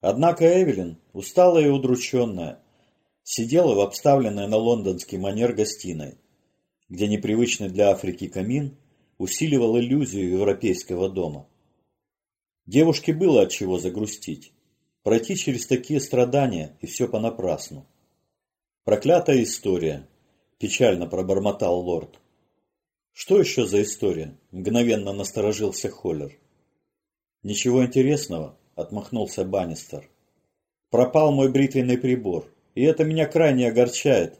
Однако Эвелин, усталая и удрученная, сидела в обставленной на лондонский манер гостиной, где непривычный для Африки камин усиливал иллюзию европейского дома. Девушке было от чего загрустить, пройти через такие страдания и все понапрасну. Проклятая история, печально пробормотал лорд. Что еще за история? Мгновенно насторожился Холлер. Ничего интересного, отмахнулся Баннистер. Пропал мой бритвенный прибор, и это меня крайне огорчает.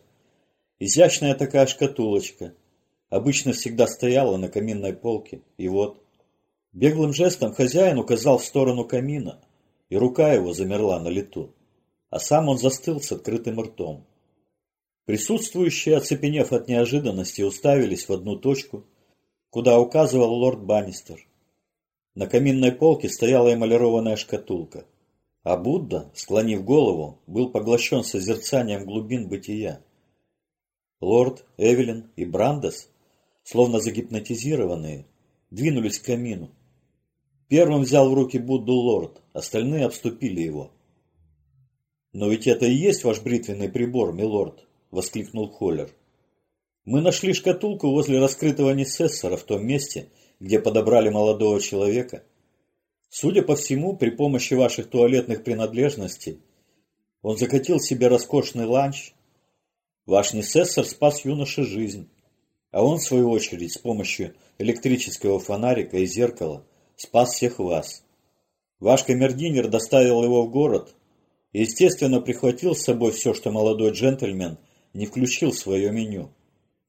Изящная такая шкатулочка. Обычно всегда стояла на каминной полке, и вот... Беглым жестом хозяин указал в сторону камина, и рука его замерла на лету, а сам он застыл с открытым ртом. Присутствующие, оцепенев от неожиданности, уставились в одну точку, куда указывал лорд Баннистер. На каминной полке стояла эмалированная шкатулка, а Будда, склонив голову, был поглощен созерцанием глубин бытия. Лорд, Эвелин и Брандес, словно загипнотизированные, двинулись к камину. Первым взял в руки Будду лорд, остальные обступили его. «Но ведь это и есть ваш бритвенный прибор, милорд!» – воскликнул Холлер. «Мы нашли шкатулку возле раскрытого несессора в том месте, где подобрали молодого человека. Судя по всему, при помощи ваших туалетных принадлежностей он закатил себе роскошный ланч. Ваш несессор спас юноше жизнь, а он, в свою очередь, с помощью электрического фонарика и зеркала спас всех вас. Ваш камердинер доставил его в город и, естественно, прихватил с собой все, что молодой джентльмен не включил в свое меню.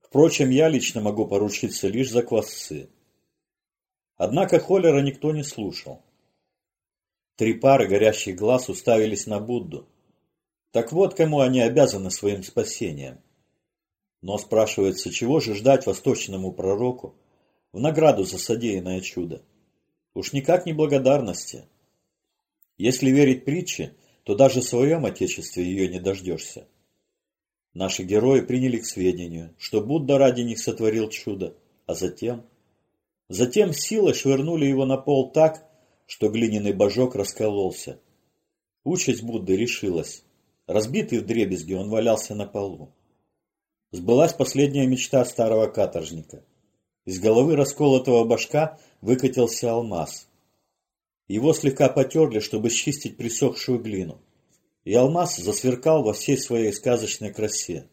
Впрочем, я лично могу поручиться лишь за квасцы. Однако Холлера никто не слушал. Три пары горящих глаз уставились на Будду. Так вот, кому они обязаны своим спасением. Но спрашивается, чего же ждать восточному пророку в награду за содеянное чудо? Уж никак не благодарности. Если верить притче, то даже в своем отечестве ее не дождешься. Наши герои приняли к сведению, что Будда ради них сотворил чудо, а затем... Затем силой швырнули его на пол так, что глиняный божок раскололся. Участь Будды решилась. Разбитый в дребезги, он валялся на полу. Сбылась последняя мечта старого каторжника. Из головы расколотого башка выкатился алмаз. Его слегка потерли, чтобы счистить присохшую глину. И алмаз засверкал во всей своей сказочной красе.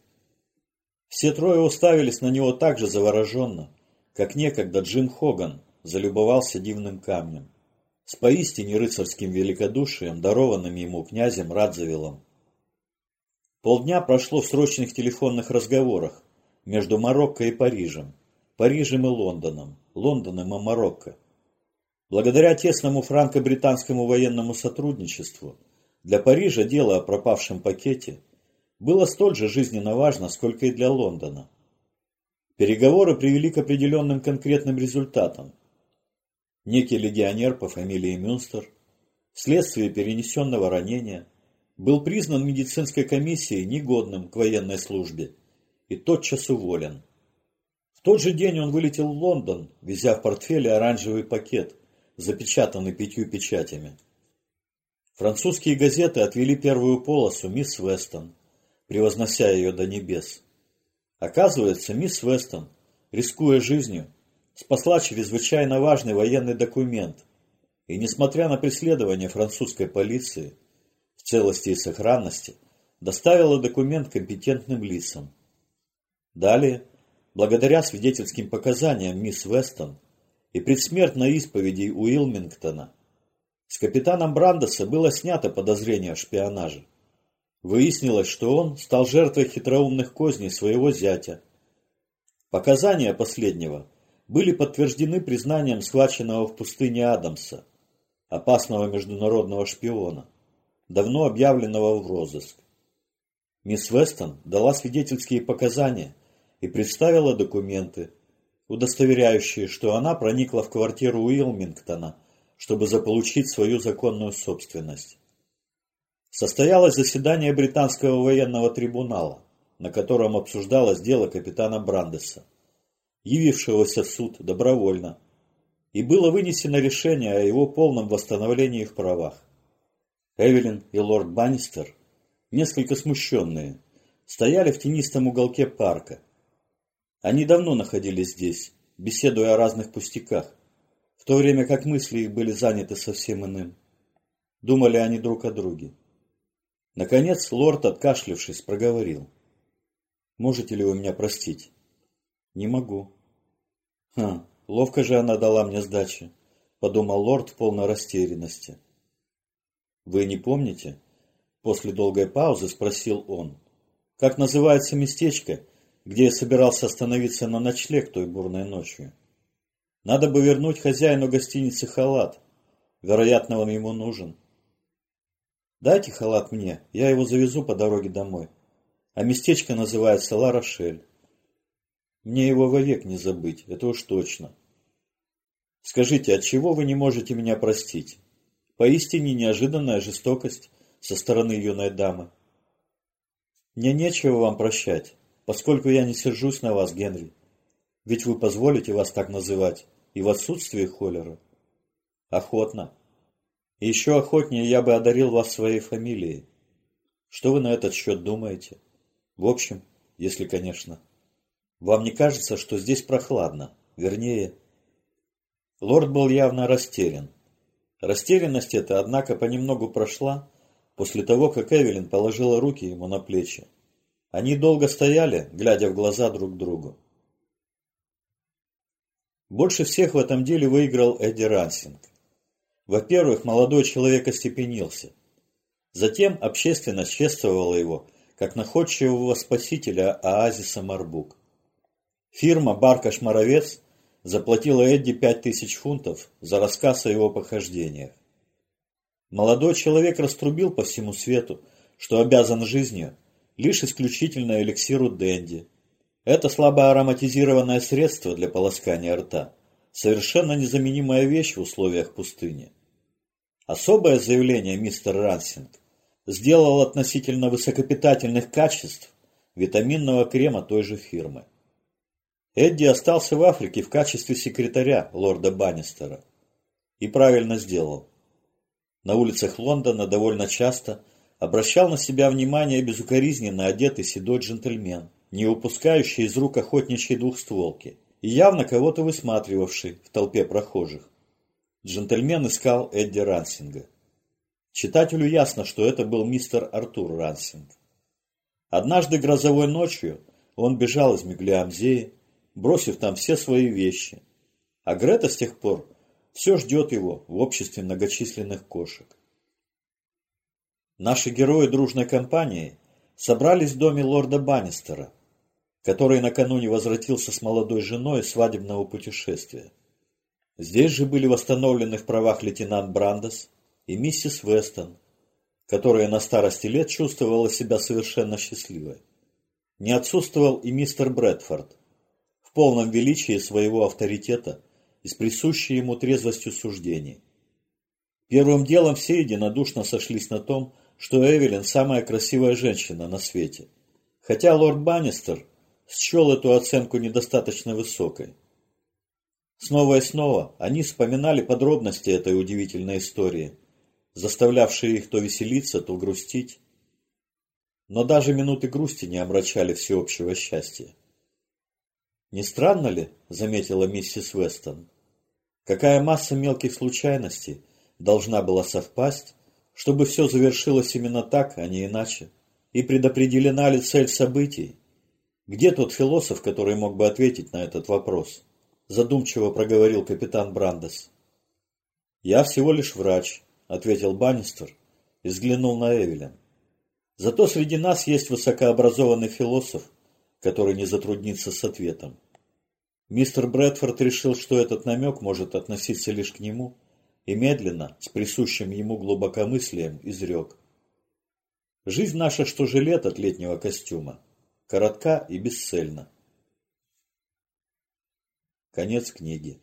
Все трое уставились на него так же завороженно, как некогда Джим Хоган залюбовался дивным камнем, с поистине рыцарским великодушием, дарованным ему князем Радзавиллом. Полдня прошло в срочных телефонных разговорах между Марокко и Парижем, Парижем и Лондоном, Лондоном и Марокко. Благодаря тесному франко-британскому военному сотрудничеству для Парижа дело о пропавшем пакете было столь же жизненно важно, сколько и для Лондона. Переговоры привели к определенным конкретным результатам. Некий легионер по фамилии Мюнстер, вследствие перенесенного ранения, был признан медицинской комиссией негодным к военной службе и тотчас уволен. В тот же день он вылетел в Лондон, везя в портфеле оранжевый пакет, запечатанный пятью печатями. Французские газеты отвели первую полосу мисс Вестон, превознося ее до небес. Оказывается, мисс Вестон, рискуя жизнью, спасла чрезвычайно важный военный документ, и, несмотря на преследование французской полиции, в целости и сохранности, доставила документ компетентным лицам. Далее, благодаря свидетельским показаниям мисс Вестон и предсмертной исповеди Уилмингтона, с капитаном Брандеса было снято подозрение в шпионаже. Выяснилось, что он стал жертвой хитроумных козней своего зятя. Показания последнего были подтверждены признанием схваченного в пустыне Адамса, опасного международного шпиона, давно объявленного в розыск. Мисс Вестон дала свидетельские показания и представила документы, удостоверяющие, что она проникла в квартиру Уилмингтона, чтобы заполучить свою законную собственность. Состоялось заседание британского военного трибунала, на котором обсуждалось дело капитана Брандеса, явившегося в суд добровольно, и было вынесено решение о его полном восстановлении в правах. Эвелин и лорд Баннистер, несколько смущенные, стояли в тенистом уголке парка. Они давно находились здесь, беседуя о разных пустяках, в то время как мысли их были заняты совсем иным. Думали они друг о друге. Наконец лорд, откашлившись, проговорил. «Можете ли вы меня простить?» «Не могу». «Хм, ловко же она дала мне сдачи», — подумал лорд в полной растерянности. «Вы не помните?» После долгой паузы спросил он. «Как называется местечко, где я собирался остановиться на ночлег той бурной ночью? Надо бы вернуть хозяину гостиницы халат. Вероятно, он ему нужен». «Дайте халат мне, я его завезу по дороге домой. А местечко называется Ла-Рошель. Мне его вовек не забыть, это уж точно. Скажите, от чего вы не можете меня простить?» Поистине неожиданная жестокость со стороны юной дамы. Мне нечего вам прощать, поскольку я не сержусь на вас, Генри. Ведь вы позволите вас так называть и в отсутствии холера. Охотно. Еще охотнее я бы одарил вас своей фамилией. Что вы на этот счет думаете? В общем, если, конечно. Вам не кажется, что здесь прохладно? Вернее... Лорд был явно растерян. Растерянность эта, однако, понемногу прошла после того, как Эвелин положила руки ему на плечи. Они долго стояли, глядя в глаза друг другу. Больше всех в этом деле выиграл Эдди Рансинг. Во-первых, молодой человек остепенился. Затем общественность чествовала его, как находчивого спасителя оазиса Марбук. Фирма «Баркаш-Моровец» заплатила Эдди пять тысяч фунтов за рассказ о его похождениях. Молодой человек раструбил по всему свету, что обязан жизнью лишь исключительно эликсиру Дэнди. Это слабо ароматизированное средство для полоскания рта, совершенно незаменимая вещь в условиях пустыни. Особое заявление мистер Рансинг сделал относительно высокопитательных качеств витаминного крема той же фирмы. Эдди остался в Африке в качестве секретаря лорда Баннистера. И правильно сделал. На улицах Лондона довольно часто обращал на себя внимание безукоризненно одетый седой джентльмен, не упускающий из рук охотничьей двухстволки и явно кого-то высматривавший в толпе прохожих. Джентльмен искал Эдди Рансинга. Читателю ясно, что это был мистер Артур Рансинг. Однажды грозовой ночью он бежал из Меглиамзеи, бросив там все свои вещи. А Грета с тех пор все ждет его в обществе многочисленных кошек. Наши герои дружной компании собрались в доме лорда Баннистера, который накануне возвратился с молодой женой свадебного путешествия. Здесь же были восстановлены в правах лейтенант Брандес и миссис Вестон, которая на старости лет чувствовала себя совершенно счастливой. Не отсутствовал и мистер Брэдфорд, полном величии своего авторитета и с присущей ему трезвостью суждений. Первым делом все единодушно сошлись на том, что Эвелин самая красивая женщина на свете, хотя лорд Баннистер счел эту оценку недостаточно высокой. Снова и снова они вспоминали подробности этой удивительной истории, заставлявшие их то веселиться, то грустить. Но даже минуты грусти не омрачали всеобщего счастья. «Не странно ли?» – заметила миссис Вестон. «Какая масса мелких случайностей должна была совпасть, чтобы все завершилось именно так, а не иначе? И предопределена ли цель событий? Где тот философ, который мог бы ответить на этот вопрос?» Задумчиво проговорил капитан Брандес. «Я всего лишь врач», – ответил Баннистер и взглянул на Эвелин. «Зато среди нас есть высокообразованный философ, который не затруднится с ответом. Мистер Брэдфорд решил, что этот намек может относиться лишь к нему, и медленно, с присущим ему глубокомыслием, изрек. Жизнь наша, что жилет от летнего костюма, коротка и бесцельна. Конец книги.